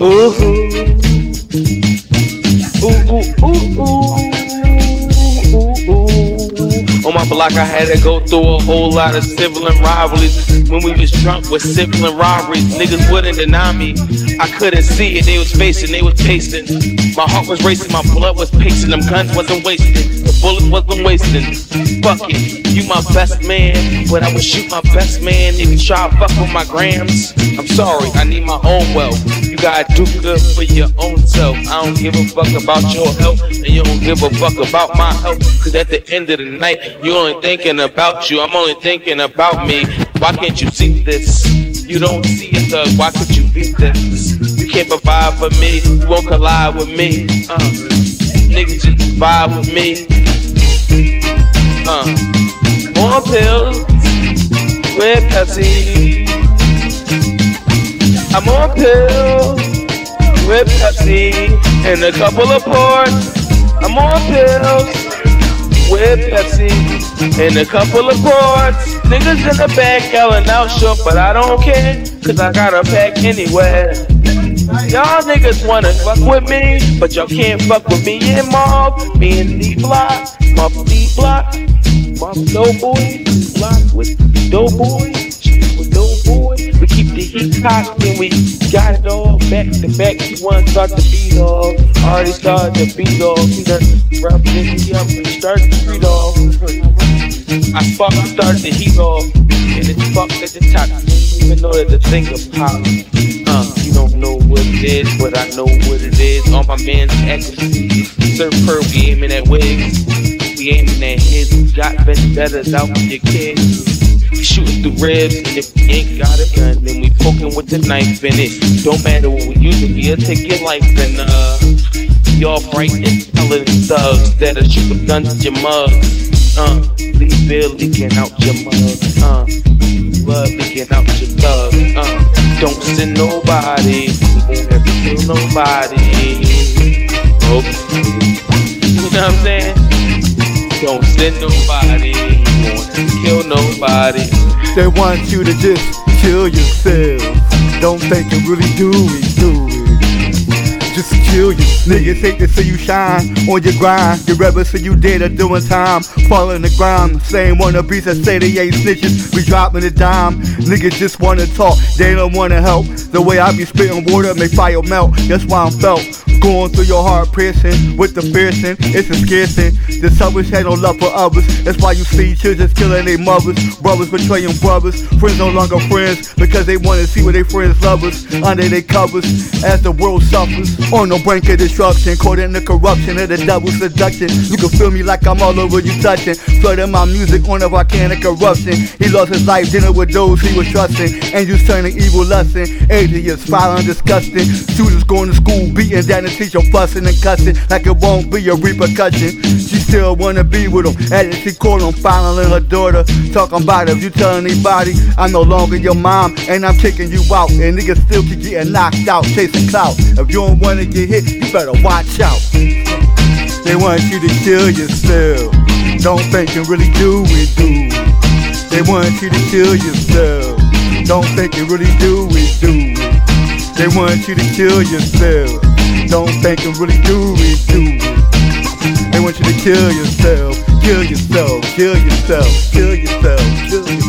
Ooh, ooh, ooh, ooh, ooh, ooh. On my block, I had to go through a whole lot of sibling rivalries. When we was drunk with sibling robberies, niggas wouldn't deny me. I couldn't see it, they was facing, they was pacing. My heart was racing, my blood was pacing, them guns wasn't the bullets wasn't wasting. Fuck it, you my best man, but I would shoot my best man if you try to fuck with my grams. I'm sorry, I need my own wealth. Gotta do good for your own self. I don't give a fuck about your health, and you don't give a fuck about my health. Cause at the end of the night, you only thinking about you, I'm only thinking about me. Why can't you see this? You don't see it, thug. Why could you beat this? You can't provide for me, you won't collide with me. Uh, niggas just vibe with me. Uh, more pills with Pepsi. I'm on pills with Pepsi and a couple of ports. I'm on pills with Pepsi and a couple of ports. Niggas in the back yelling out short, but I don't care, cause I got a pack anywhere. Y'all niggas wanna fuck with me, but y'all can't fuck with me and Mob. Me and D Block, Mob D Block, Mob Doughboy, Block with Doughboy, and we got it all back to back. We wanna start the beat off, already started the beat off. We done wrapped it up and started the street off. I and started the heat off, and it's fucked at the top. Even know that the thing will pop. Uh, you don't know what it is, but I know what it is. All my man's accuracy. Surf per, we aiming at wigs. We aiming at hits. We got vendettas out for your kids. Shooting through ribs, and if we ain't got a gun, then we poking with the knife in it. Don't matter what we using, we'll take your life and uh, y'all bright intelligent thugs that'll shoot the guns at your mugs. Uh, leave beer leaking out your mug. Uh, blood leaking out your thug. Uh, don't send nobody. We won't ever kill nobody. Nope. You know what I'm saying? Don't send nobody. Won't kill nobody. They want you to just kill yourself. Don't think you really do it, do it. Just kill you. Niggas hate to see you shine on your grind. You rather see you dead or doing time. falling the ground. Same wannabes that say they ain't snitches. We dropping a dime. Niggas just wanna talk. They don't wanna help. The way I be spitting water make fire melt. That's why I'm felt. Going through your heart piercing with the fearsome, it's a scarcing. The selfish had no love for others. That's why you see children killing their mothers, brothers betraying brothers, friends no longer friends because they want to see what their friends lovers under their covers as the world suffers. On the brink of destruction, caught in the corruption of the devil's seduction. You can feel me like I'm all over you touching. Flooding my music on a volcanic eruption. He lost his life dealing with those he was trusting. Angels turning evil lusting. Atheists filing disgusting. Students going to school beating down the teacher fussing and cussing like it won't be a repercussion. She still wanna be with him. At she called him filing her daughter. Talking about if you tell anybody I'm no longer your mom and I'm kicking you out. And niggas still keep getting knocked out, chasing clout. If you don't wanna get hit, you better watch out. They want you to kill yourself. Don't think you really do it, do. They want you to kill yourself. Don't think you really do it, do. They want you to kill yourself. Don't think you really do it, do. They want you to kill yourself, kill yourself, kill yourself, kill yourself, kill yourself.